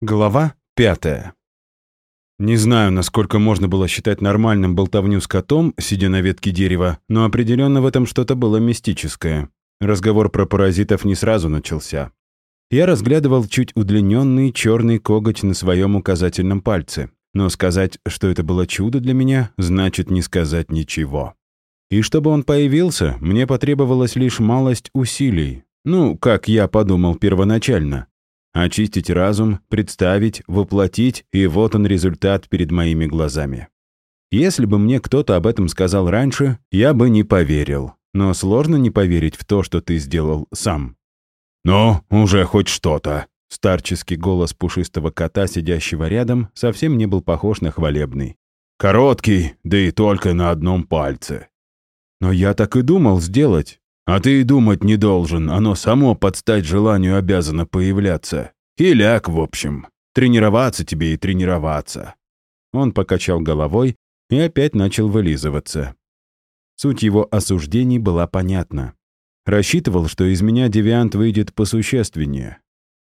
Глава пятая. Не знаю, насколько можно было считать нормальным болтовню с котом, сидя на ветке дерева, но определенно в этом что-то было мистическое. Разговор про паразитов не сразу начался. Я разглядывал чуть удлиненный черный коготь на своем указательном пальце, но сказать, что это было чудо для меня, значит не сказать ничего. И чтобы он появился, мне потребовалось лишь малость усилий. Ну, как я подумал первоначально. Очистить разум, представить, воплотить, и вот он результат перед моими глазами. Если бы мне кто-то об этом сказал раньше, я бы не поверил. Но сложно не поверить в то, что ты сделал сам. «Ну, уже хоть что-то». Старческий голос пушистого кота, сидящего рядом, совсем не был похож на хвалебный. «Короткий, да и только на одном пальце». «Но я так и думал сделать. А ты и думать не должен, оно само под стать желанию обязано появляться. Хиляк, в общем. Тренироваться тебе и тренироваться». Он покачал головой и опять начал вылизываться. Суть его осуждений была понятна. Рассчитывал, что из меня девиант выйдет посущественнее.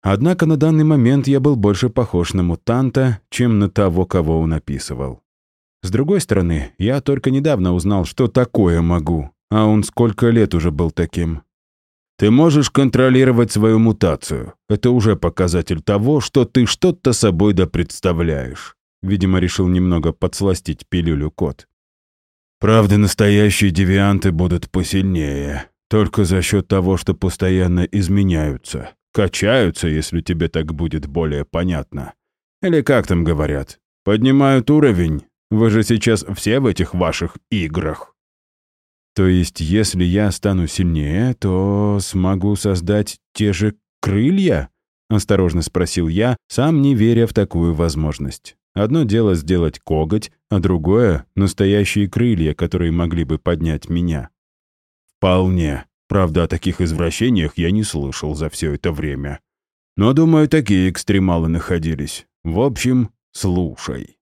Однако на данный момент я был больше похож на мутанта, чем на того, кого он описывал. С другой стороны, я только недавно узнал, что такое могу, а он сколько лет уже был таким? Ты можешь контролировать свою мутацию. Это уже показатель того, что ты что-то собой да представляешь. Видимо, решил немного подсластить пилюлю кот. Правда, настоящие девианты будут посильнее. Только за счет того, что постоянно изменяются. Качаются, если тебе так будет более понятно. Или как там говорят? Поднимают уровень. Вы же сейчас все в этих ваших играх. То есть, если я стану сильнее, то смогу создать те же крылья? Осторожно спросил я, сам не веря в такую возможность. Одно дело сделать коготь, а другое — настоящие крылья, которые могли бы поднять меня. Вполне. Правда, о таких извращениях я не слышал за все это время. Но, думаю, такие экстремалы находились. В общем, слушай.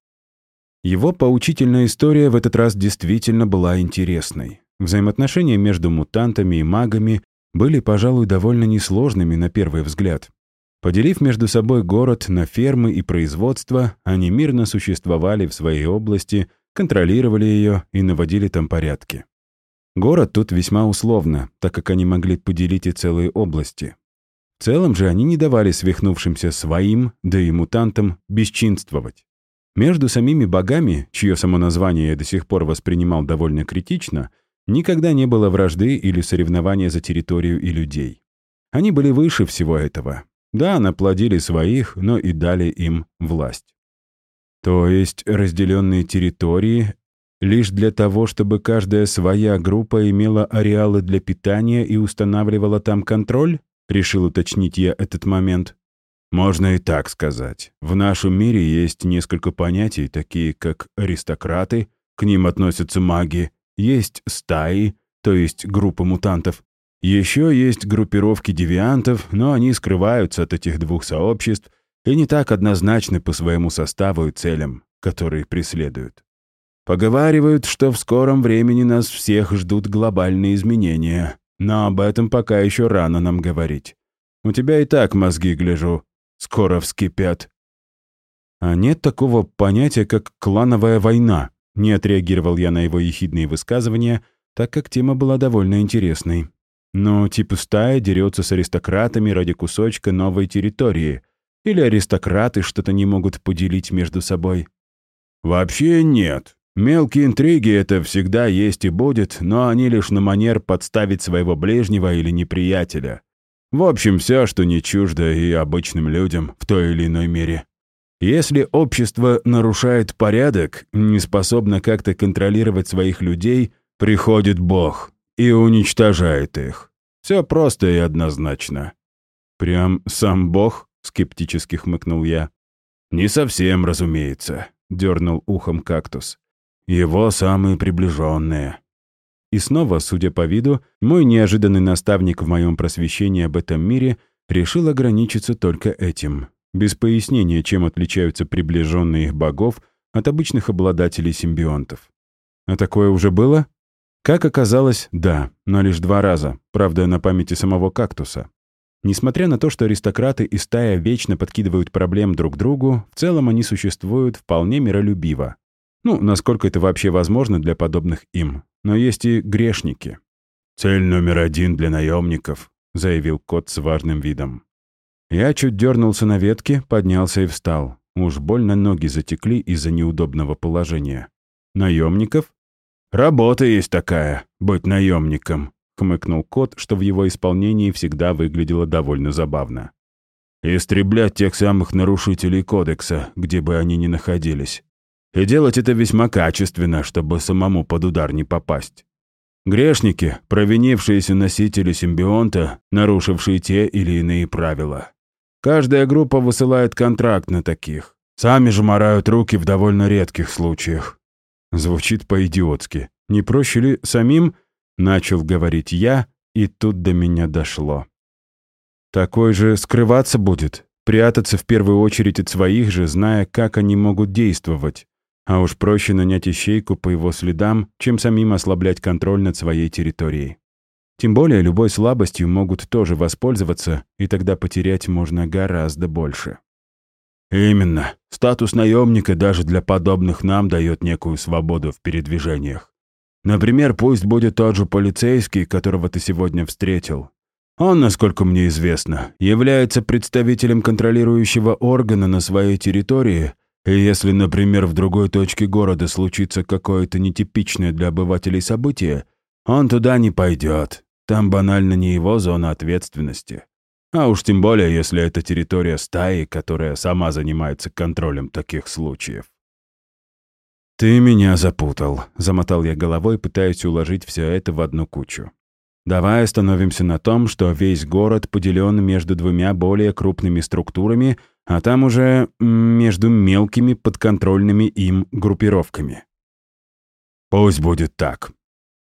Его поучительная история в этот раз действительно была интересной. Взаимоотношения между мутантами и магами были, пожалуй, довольно несложными на первый взгляд. Поделив между собой город на фермы и производства, они мирно существовали в своей области, контролировали ее и наводили там порядки. Город тут весьма условно, так как они могли поделить и целые области. В целом же они не давали свихнувшимся своим, да и мутантам, бесчинствовать. Между самими богами, чье само название я до сих пор воспринимал довольно критично, Никогда не было вражды или соревнования за территорию и людей. Они были выше всего этого. Да, наплодили своих, но и дали им власть. То есть разделенные территории лишь для того, чтобы каждая своя группа имела ареалы для питания и устанавливала там контроль? Решил уточнить я этот момент. Можно и так сказать. В нашем мире есть несколько понятий, такие как аристократы, к ним относятся маги, есть стаи, то есть группы мутантов. Еще есть группировки девиантов, но они скрываются от этих двух сообществ и не так однозначны по своему составу и целям, которые преследуют. Поговаривают, что в скором времени нас всех ждут глобальные изменения, но об этом пока еще рано нам говорить. У тебя и так мозги, гляжу, скоро вскипят. А нет такого понятия, как клановая война, не отреагировал я на его ехидные высказывания, так как тема была довольно интересной. Но типа стая дерется с аристократами ради кусочка новой территории. Или аристократы что-то не могут поделить между собой. Вообще нет. Мелкие интриги это всегда есть и будет, но они лишь на манер подставить своего ближнего или неприятеля. В общем, все, что не чуждо и обычным людям в той или иной мере. Если общество нарушает порядок, не способно как-то контролировать своих людей, приходит Бог и уничтожает их. Все просто и однозначно. «Прям сам Бог?» — скептически хмыкнул я. «Не совсем, разумеется», — дернул ухом кактус. «Его самые приближенные». И снова, судя по виду, мой неожиданный наставник в моем просвещении об этом мире решил ограничиться только этим без пояснения, чем отличаются приближенные их богов от обычных обладателей симбионтов. А такое уже было? Как оказалось, да, но лишь два раза, правда, на памяти самого кактуса. Несмотря на то, что аристократы и стая вечно подкидывают проблем друг другу, в целом они существуют вполне миролюбиво. Ну, насколько это вообще возможно для подобных им. Но есть и грешники. «Цель номер один для наемников», — заявил кот с важным видом. Я чуть дернулся на ветке, поднялся и встал. Уж больно ноги затекли из-за неудобного положения. «Наемников?» «Работа есть такая, быть наемником», — хмыкнул кот, что в его исполнении всегда выглядело довольно забавно. «Истреблять тех самых нарушителей кодекса, где бы они ни находились. И делать это весьма качественно, чтобы самому под удар не попасть. Грешники, провинившиеся носители симбионта, нарушившие те или иные правила. Каждая группа высылает контракт на таких. Сами же морают руки в довольно редких случаях. Звучит по-идиотски. Не проще ли самим? Начал говорить я, и тут до меня дошло. Такой же скрываться будет, прятаться в первую очередь от своих же, зная, как они могут действовать. А уж проще нанять ищейку по его следам, чем самим ослаблять контроль над своей территорией. Тем более любой слабостью могут тоже воспользоваться, и тогда потерять можно гораздо больше. Именно. Статус наемника даже для подобных нам дает некую свободу в передвижениях. Например, пусть будет тот же полицейский, которого ты сегодня встретил. Он, насколько мне известно, является представителем контролирующего органа на своей территории, и если, например, в другой точке города случится какое-то нетипичное для обывателей событие, он туда не пойдет, там банально не его зона ответственности. А уж тем более, если это территория стаи, которая сама занимается контролем таких случаев. «Ты меня запутал», — замотал я головой, пытаясь уложить все это в одну кучу. «Давай остановимся на том, что весь город поделен между двумя более крупными структурами, а там уже между мелкими подконтрольными им группировками». «Пусть будет так»,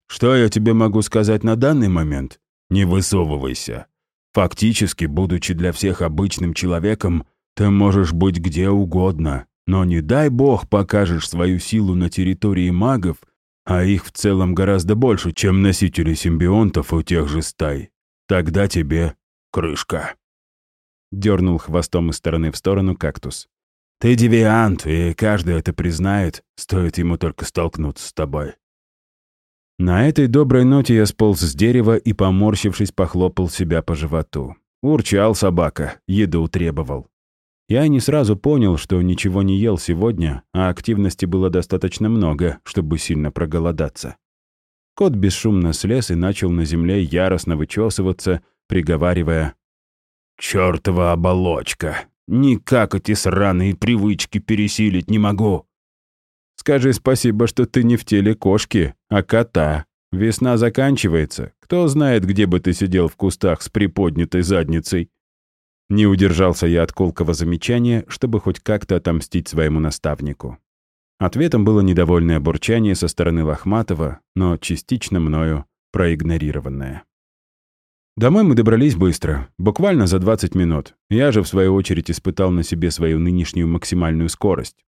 что я тебе могу сказать на данный момент? Не высовывайся. Фактически, будучи для всех обычным человеком, ты можешь быть где угодно, но не дай бог покажешь свою силу на территории магов, а их в целом гораздо больше, чем носители симбионтов у тех же стай. Тогда тебе крышка. Дернул хвостом из стороны в сторону кактус. Ты девиант, и каждый это признает, стоит ему только столкнуться с тобой. На этой доброй ноте я сполз с дерева и, поморщившись, похлопал себя по животу. Урчал собака, еду требовал. Я не сразу понял, что ничего не ел сегодня, а активности было достаточно много, чтобы сильно проголодаться. Кот бесшумно слез и начал на земле яростно вычесываться, приговаривая «Чёртова оболочка! Никак эти сраные привычки пересилить не могу!» Скажи спасибо, что ты не в теле кошки, а кота. Весна заканчивается. Кто знает, где бы ты сидел в кустах с приподнятой задницей?» Не удержался я от колкого замечания, чтобы хоть как-то отомстить своему наставнику. Ответом было недовольное бурчание со стороны Лохматова, но частично мною проигнорированное. Домой мы добрались быстро, буквально за 20 минут. Я же, в свою очередь, испытал на себе свою нынешнюю максимальную скорость.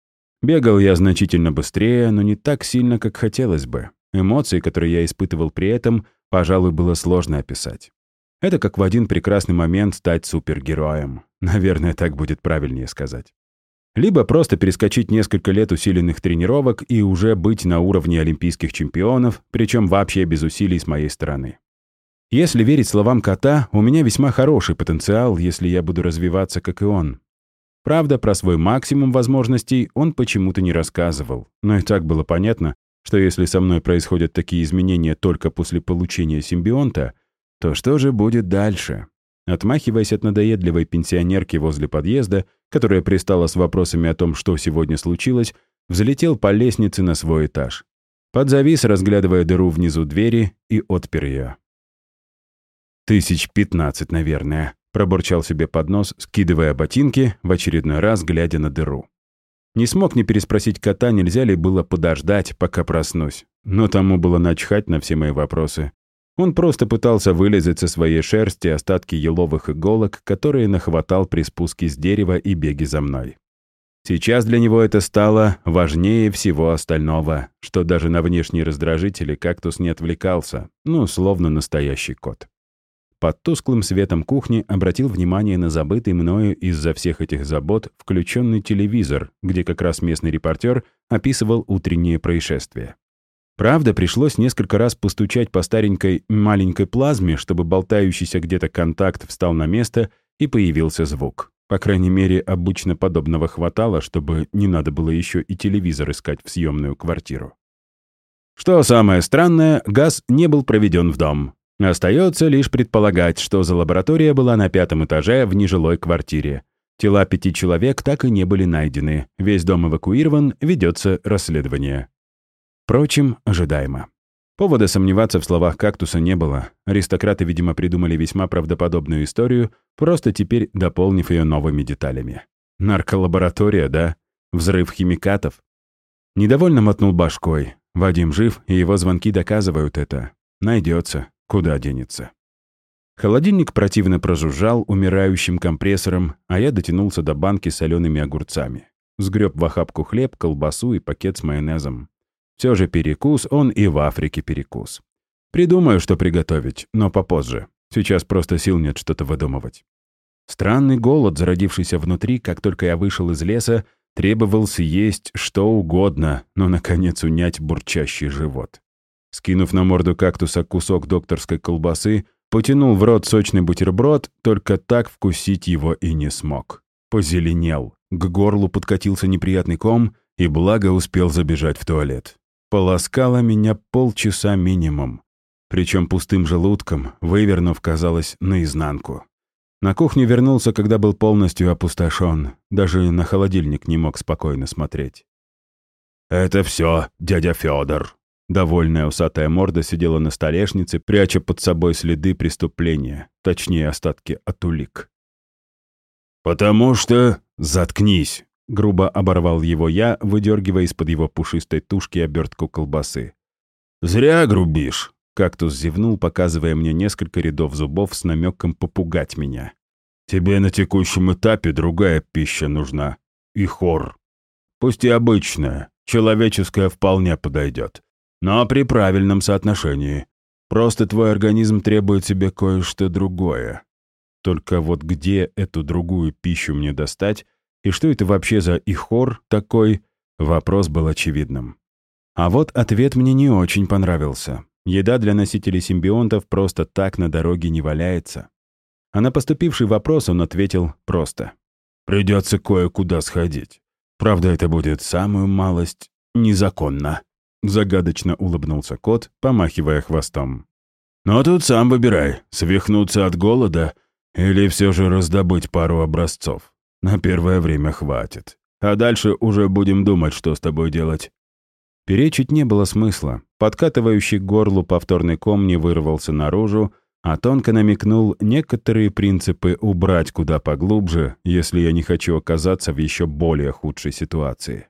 Бегал я значительно быстрее, но не так сильно, как хотелось бы. Эмоции, которые я испытывал при этом, пожалуй, было сложно описать. Это как в один прекрасный момент стать супергероем. Наверное, так будет правильнее сказать. Либо просто перескочить несколько лет усиленных тренировок и уже быть на уровне олимпийских чемпионов, причем вообще без усилий с моей стороны. Если верить словам кота, у меня весьма хороший потенциал, если я буду развиваться, как и он. Правда, про свой максимум возможностей он почему-то не рассказывал, но и так было понятно, что если со мной происходят такие изменения только после получения симбионта, то что же будет дальше? Отмахиваясь от надоедливой пенсионерки возле подъезда, которая пристала с вопросами о том, что сегодня случилось, взлетел по лестнице на свой этаж. Подзавис, разглядывая дыру внизу двери, и отпер ее. Тысяч пятнадцать, наверное пробурчал себе под нос, скидывая ботинки, в очередной раз глядя на дыру. Не смог не переспросить кота, нельзя ли было подождать, пока проснусь. Но тому было начхать на все мои вопросы. Он просто пытался вылезать со своей шерсти остатки еловых иголок, которые нахватал при спуске с дерева и беге за мной. Сейчас для него это стало важнее всего остального, что даже на внешние раздражители кактус не отвлекался, ну, словно настоящий кот. Под тусклым светом кухни обратил внимание на забытый мною из-за всех этих забот включенный телевизор, где как раз местный репортер описывал утреннее происшествие. Правда, пришлось несколько раз постучать по старенькой маленькой плазме, чтобы болтающийся где-то контакт встал на место и появился звук. По крайней мере, обычно подобного хватало, чтобы не надо было еще и телевизор искать в съемную квартиру. Что самое странное, газ не был проведен в дом. Остается лишь предполагать, что за лаборатория была на пятом этаже в нежилой квартире. Тела пяти человек так и не были найдены. Весь дом эвакуирован, ведется расследование. Впрочем, ожидаемо. Повода сомневаться в словах кактуса не было. Аристократы, видимо, придумали весьма правдоподобную историю, просто теперь дополнив ее новыми деталями. Нарколаборатория, да? Взрыв химикатов? Недовольно мотнул башкой. Вадим жив, и его звонки доказывают это. Найдется, куда денется. Холодильник противно прожужжал умирающим компрессором, а я дотянулся до банки с солеными огурцами. Сгреб в охапку хлеб, колбасу и пакет с майонезом. Все же перекус, он и в Африке перекус. Придумаю, что приготовить, но попозже. Сейчас просто сил нет что-то выдумывать. Странный голод, зародившийся внутри, как только я вышел из леса, требовал съесть что угодно, но, наконец, унять бурчащий живот. Скинув на морду кактуса кусок докторской колбасы, потянул в рот сочный бутерброд, только так вкусить его и не смог. Позеленел. К горлу подкатился неприятный ком, и благо успел забежать в туалет. Полоскала меня полчаса минимум. Причем пустым желудком, вывернув, казалось, наизнанку. На кухню вернулся, когда был полностью опустошен. Даже на холодильник не мог спокойно смотреть. «Это все, дядя Федор. Довольная усатая морда сидела на столешнице, пряча под собой следы преступления, точнее, остатки от улик. «Потому что... Заткнись!» — грубо оборвал его я, выдергивая из-под его пушистой тушки обертку колбасы. «Зря грубишь. Кактус зевнул, показывая мне несколько рядов зубов с намеком попугать меня. «Тебе на текущем этапе другая пища нужна. И хор. Пусть и обычная, человеческая вполне подойдет. Но при правильном соотношении. Просто твой организм требует себе кое-что другое. Только вот где эту другую пищу мне достать, и что это вообще за ихор такой, вопрос был очевидным. А вот ответ мне не очень понравился. Еда для носителей симбионтов просто так на дороге не валяется. А на поступивший вопрос он ответил просто. «Придется кое-куда сходить. Правда, это будет самую малость незаконно». Загадочно улыбнулся кот, помахивая хвостом. «Но тут сам выбирай, свихнуться от голода или все же раздобыть пару образцов. На первое время хватит. А дальше уже будем думать, что с тобой делать». Перечить не было смысла. Подкатывающий к горлу повторный ком не вырвался наружу, а тонко намекнул некоторые принципы убрать куда поглубже, если я не хочу оказаться в еще более худшей ситуации.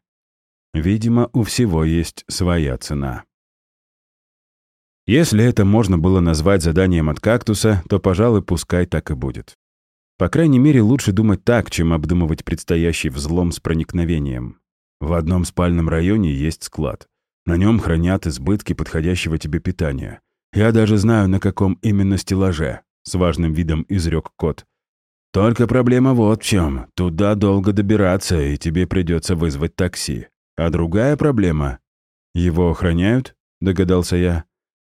Видимо, у всего есть своя цена. Если это можно было назвать заданием от кактуса, то, пожалуй, пускай так и будет. По крайней мере, лучше думать так, чем обдумывать предстоящий взлом с проникновением. В одном спальном районе есть склад. На нем хранят избытки подходящего тебе питания. Я даже знаю, на каком именно стеллаже», — с важным видом изрек кот. «Только проблема вот в чем. Туда долго добираться, и тебе придется вызвать такси. А другая проблема...» «Его охраняют?» — догадался я.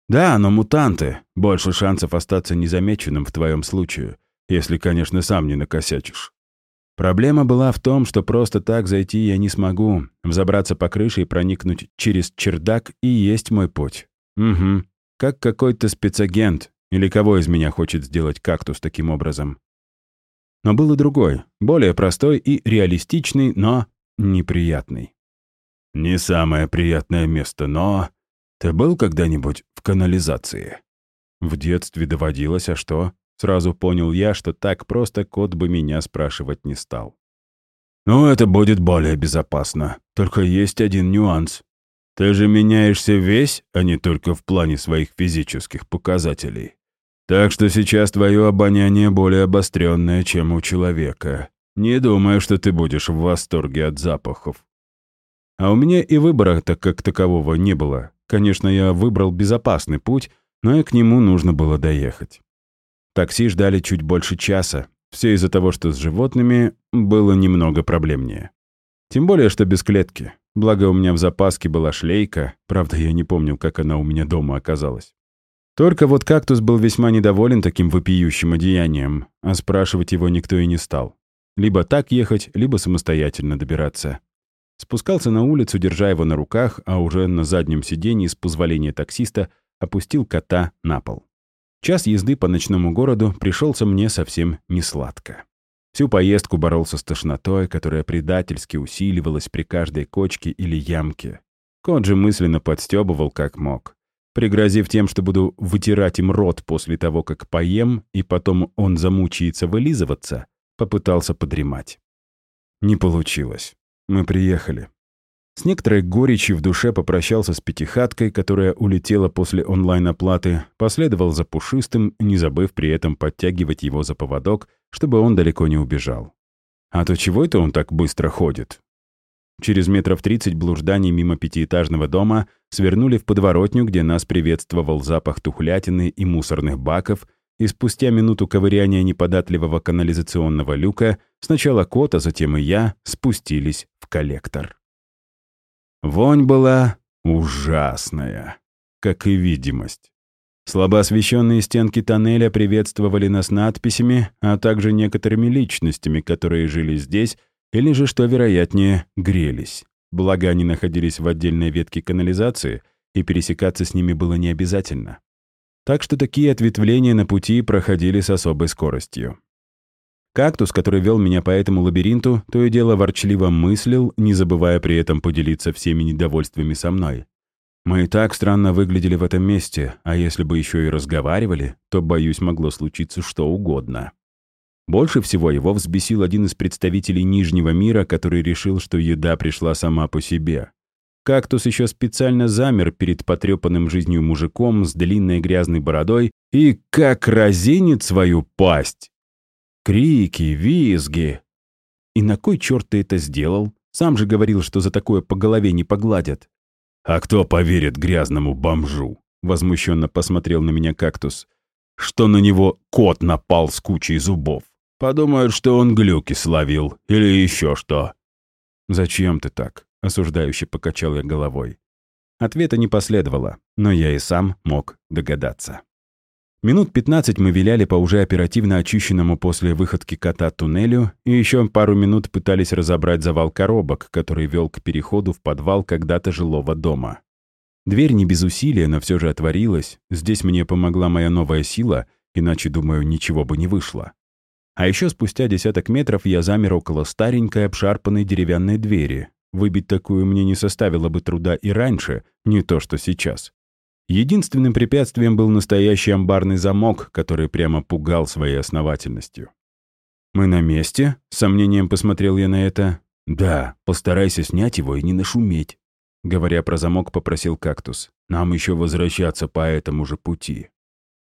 «Да, но мутанты. Больше шансов остаться незамеченным в твоем случае, если, конечно, сам не накосячишь». Проблема была в том, что просто так зайти я не смогу. Взобраться по крыше и проникнуть через чердак и есть мой путь. Угу. Как какой-то спецагент. Или кого из меня хочет сделать кактус таким образом. Но был и другой, более простой и реалистичный, но неприятный. Не самое приятное место, но... Ты был когда-нибудь в канализации? В детстве доводилось, а что? Сразу понял я, что так просто кот бы меня спрашивать не стал. «Ну, это будет более безопасно. Только есть один нюанс. Ты же меняешься весь, а не только в плане своих физических показателей. Так что сейчас твое обоняние более обостренное, чем у человека. Не думаю, что ты будешь в восторге от запахов». А у меня и выбора-то как такового не было. Конечно, я выбрал безопасный путь, но и к нему нужно было доехать. Такси ждали чуть больше часа. Все из-за того, что с животными было немного проблемнее. Тем более, что без клетки. Благо, у меня в запаске была шлейка. Правда, я не помню, как она у меня дома оказалась. Только вот кактус был весьма недоволен таким вопиющим одеянием, а спрашивать его никто и не стал. Либо так ехать, либо самостоятельно добираться. Спускался на улицу, держа его на руках, а уже на заднем сиденье с позволения таксиста опустил кота на пол. Час езды по ночному городу пришелся мне совсем не сладко. Всю поездку боролся с тошнотой, которая предательски усиливалась при каждой кочке или ямке. Кот же мысленно подстебывал как мог. Пригрозив тем, что буду вытирать им рот после того, как поем, и потом он замучается вылизываться, попытался подремать. Не получилось. Мы приехали. С некоторой горечью в душе попрощался с пятихаткой, которая улетела после онлайн-оплаты, последовал за пушистым, не забыв при этом подтягивать его за поводок, чтобы он далеко не убежал. А то чего это он так быстро ходит? Через метров тридцать блужданий мимо пятиэтажного дома свернули в подворотню, где нас приветствовал запах тухлятины и мусорных баков, и спустя минуту ковыряния неподатливого канализационного люка сначала кот, а затем и я спустились в коллектор. Вонь была ужасная, как и видимость. Слабо освещенные стенки тоннеля приветствовали нас надписями, а также некоторыми личностями, которые жили здесь или же, что вероятнее, грелись. Благо, они находились в отдельной ветке канализации, и пересекаться с ними было не обязательно. Так что такие ответвления на пути проходили с особой скоростью. Кактус, который вел меня по этому лабиринту, то и дело ворчливо мыслил, не забывая при этом поделиться всеми недовольствами со мной. Мы и так странно выглядели в этом месте, а если бы еще и разговаривали, то, боюсь, могло случиться что угодно. Больше всего его взбесил один из представителей Нижнего мира, который решил, что еда пришла сама по себе. Кактус еще специально замер перед потрепанным жизнью мужиком с длинной грязной бородой и как разинет свою пасть. Крики, визги. И на кой черт ты это сделал? Сам же говорил, что за такое по голове не погладят. «А кто поверит грязному бомжу?» Возмущенно посмотрел на меня кактус. «Что на него кот напал с кучей зубов. Подумают, что он глюки словил или еще что». «Зачем ты так?» — осуждающе покачал я головой. Ответа не последовало, но я и сам мог догадаться. Минут 15 мы виляли по уже оперативно очищенному после выходки кота туннелю и еще пару минут пытались разобрать завал коробок, который вел к переходу в подвал когда-то жилого дома. Дверь не без усилия, но все же отворилась. Здесь мне помогла моя новая сила, иначе, думаю, ничего бы не вышло. А еще спустя десяток метров я замер около старенькой обшарпанной деревянной двери, Выбить такую мне не составило бы труда и раньше, не то что сейчас. Единственным препятствием был настоящий амбарный замок, который прямо пугал своей основательностью. «Мы на месте?» — с сомнением посмотрел я на это. «Да, постарайся снять его и не нашуметь», — говоря про замок, попросил кактус. «Нам еще возвращаться по этому же пути».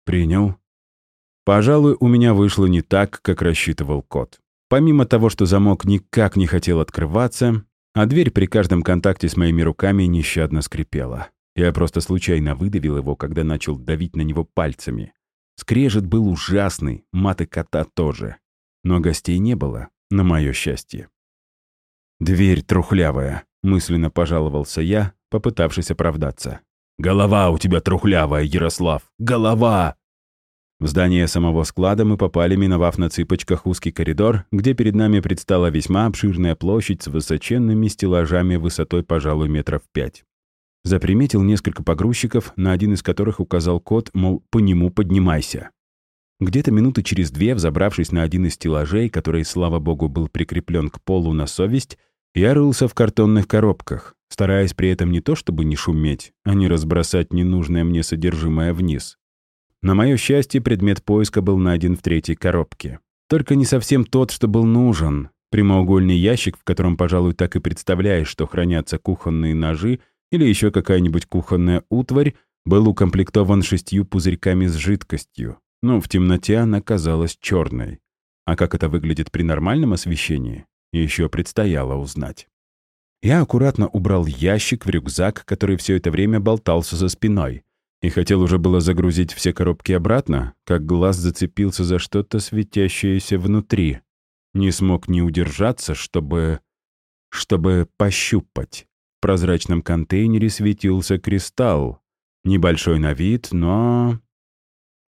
«Принял». Пожалуй, у меня вышло не так, как рассчитывал кот. Помимо того, что замок никак не хотел открываться, а дверь при каждом контакте с моими руками нещадно скрипела. Я просто случайно выдавил его, когда начал давить на него пальцами. Скрежет был ужасный, маты кота тоже. Но гостей не было, на мое счастье. «Дверь трухлявая», — мысленно пожаловался я, попытавшись оправдаться. «Голова у тебя трухлявая, Ярослав! Голова!» В здание самого склада мы попали, миновав на цыпочках узкий коридор, где перед нами предстала весьма обширная площадь с высоченными стеллажами высотой, пожалуй, метров пять. Заприметил несколько погрузчиков, на один из которых указал код, мол, по нему поднимайся. Где-то минуты через две, взобравшись на один из стеллажей, который, слава богу, был прикреплен к полу на совесть, я рылся в картонных коробках, стараясь при этом не то чтобы не шуметь, а не разбросать ненужное мне содержимое вниз. На мое счастье, предмет поиска был найден в третьей коробке. Только не совсем тот, что был нужен. Прямоугольный ящик, в котором, пожалуй, так и представляешь, что хранятся кухонные ножи или еще какая-нибудь кухонная утварь, был укомплектован шестью пузырьками с жидкостью. Но в темноте она казалась черной. А как это выглядит при нормальном освещении, еще предстояло узнать. Я аккуратно убрал ящик в рюкзак, который все это время болтался за спиной, и хотел уже было загрузить все коробки обратно, как глаз зацепился за что-то светящееся внутри. Не смог не удержаться, чтобы... чтобы пощупать. В прозрачном контейнере светился кристалл. Небольшой на вид, но...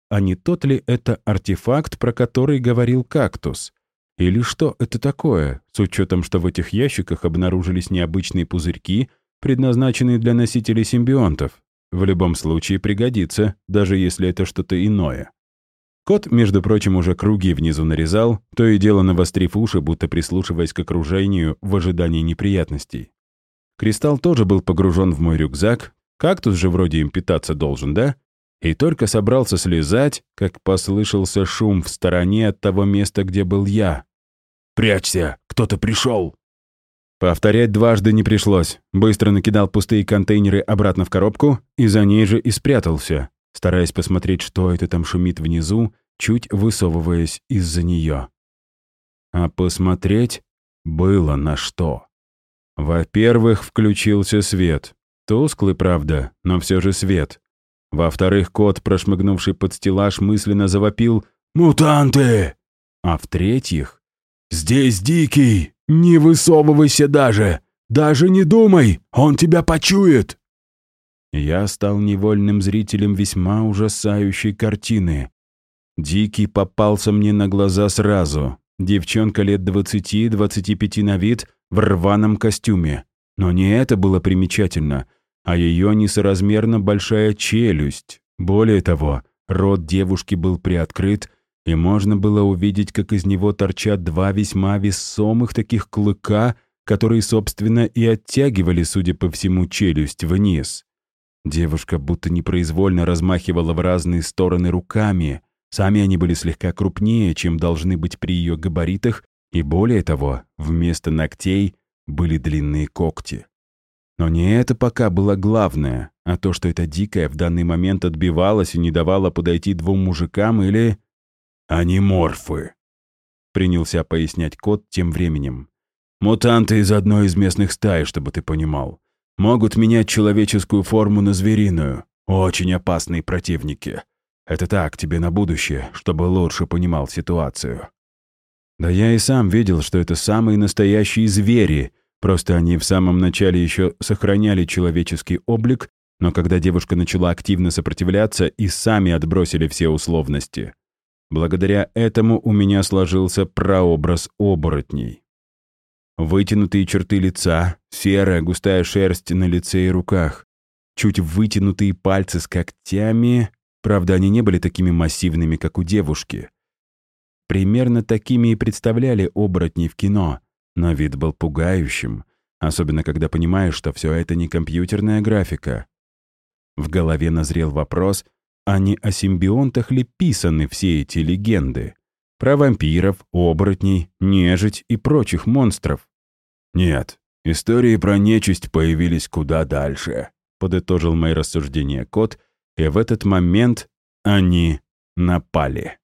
А не тот ли это артефакт, про который говорил кактус? Или что это такое, с учетом, что в этих ящиках обнаружились необычные пузырьки, предназначенные для носителей симбионтов? В любом случае пригодится, даже если это что-то иное. Кот, между прочим, уже круги внизу нарезал, то и дело навострив уши, будто прислушиваясь к окружению в ожидании неприятностей. Кристалл тоже был погружен в мой рюкзак, кактус же вроде им питаться должен, да? И только собрался слезать, как послышался шум в стороне от того места, где был я. «Прячься! Кто-то пришел!» Повторять дважды не пришлось. Быстро накидал пустые контейнеры обратно в коробку и за ней же и спрятался, стараясь посмотреть, что это там шумит внизу, чуть высовываясь из-за нее. А посмотреть было на что. Во-первых, включился свет. Тусклый, правда, но все же свет. Во-вторых, кот, прошмыгнувший под стеллаж, мысленно завопил «Мутанты!» А в-третьих, «Здесь дикий!» «Не высовывайся даже! Даже не думай! Он тебя почует!» Я стал невольным зрителем весьма ужасающей картины. Дикий попался мне на глаза сразу. Девчонка лет двадцати-двадцати пяти на вид в рваном костюме. Но не это было примечательно, а ее несоразмерно большая челюсть. Более того, рот девушки был приоткрыт, и можно было увидеть, как из него торчат два весьма весомых таких клыка, которые, собственно, и оттягивали, судя по всему, челюсть вниз. Девушка будто непроизвольно размахивала в разные стороны руками. Сами они были слегка крупнее, чем должны быть при ее габаритах, и более того, вместо ногтей были длинные когти. Но не это пока было главное, а то, что эта дикая в данный момент отбивалась и не давала подойти двум мужикам или они морфы», — принялся пояснять кот тем временем. «Мутанты из одной из местных стай, чтобы ты понимал. Могут менять человеческую форму на звериную. Очень опасные противники. Это так, тебе на будущее, чтобы лучше понимал ситуацию». «Да я и сам видел, что это самые настоящие звери», Просто они в самом начале еще сохраняли человеческий облик, но когда девушка начала активно сопротивляться, и сами отбросили все условности. Благодаря этому у меня сложился прообраз оборотней. Вытянутые черты лица, серая густая шерсть на лице и руках, чуть вытянутые пальцы с когтями, правда, они не были такими массивными, как у девушки. Примерно такими и представляли оборотни в кино, но вид был пугающим, особенно когда понимаешь, что все это не компьютерная графика. В голове назрел вопрос — а не о симбионтах ли писаны все эти легенды? Про вампиров, оборотней, нежить и прочих монстров? Нет, истории про нечисть появились куда дальше, подытожил мои рассуждения кот, и в этот момент они напали.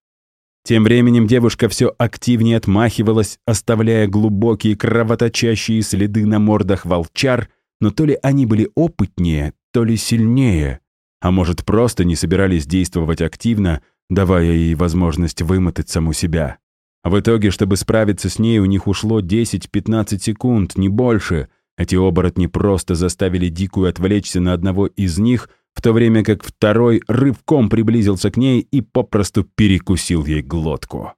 Тем временем девушка все активнее отмахивалась, оставляя глубокие кровоточащие следы на мордах волчар, но то ли они были опытнее, то ли сильнее. А может, просто не собирались действовать активно, давая ей возможность вымотать саму себя. В итоге, чтобы справиться с ней, у них ушло 10-15 секунд, не больше. Эти оборотни просто заставили Дикую отвлечься на одного из них, в то время как второй рывком приблизился к ней и попросту перекусил ей глотку.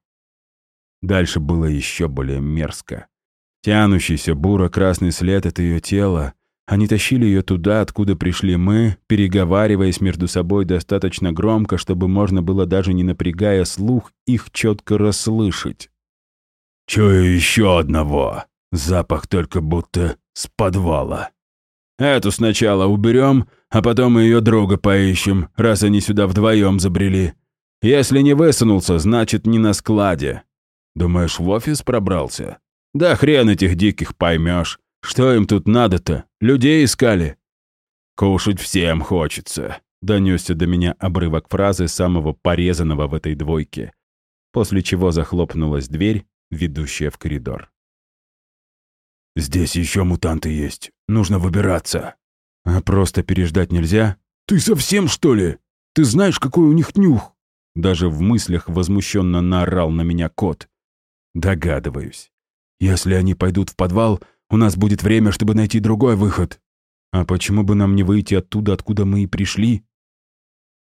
Дальше было еще более мерзко. Тянущийся буро-красный след от ее тела, они тащили ее туда, откуда пришли мы, переговариваясь между собой достаточно громко, чтобы можно было даже не напрягая слух, их четко расслышать. «Чую еще одного. Запах только будто с подвала. Эту сначала уберем, а потом ее друга поищем, раз они сюда вдвоем забрели. Если не высунулся, значит, не на складе. Думаешь, в офис пробрался? Да хрен этих диких поймешь. Что им тут надо-то? Людей искали?» «Кушать всем хочется», — донесся до меня обрывок фразы самого порезанного в этой двойке, после чего захлопнулась дверь, ведущая в коридор. «Здесь еще мутанты есть. Нужно выбираться». «А просто переждать нельзя?» «Ты совсем, что ли? Ты знаешь, какой у них нюх?» Даже в мыслях возмущенно наорал на меня кот. «Догадываюсь. Если они пойдут в подвал, у нас будет время, чтобы найти другой выход. А почему бы нам не выйти оттуда, откуда мы и пришли?»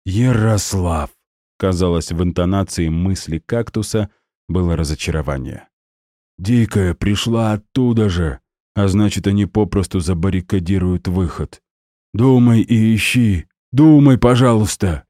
«Ярослав!» Казалось, в интонации мысли кактуса было разочарование. «Дикая пришла оттуда же, а значит, они попросту забаррикадируют выход. Думай и ищи, думай, пожалуйста!»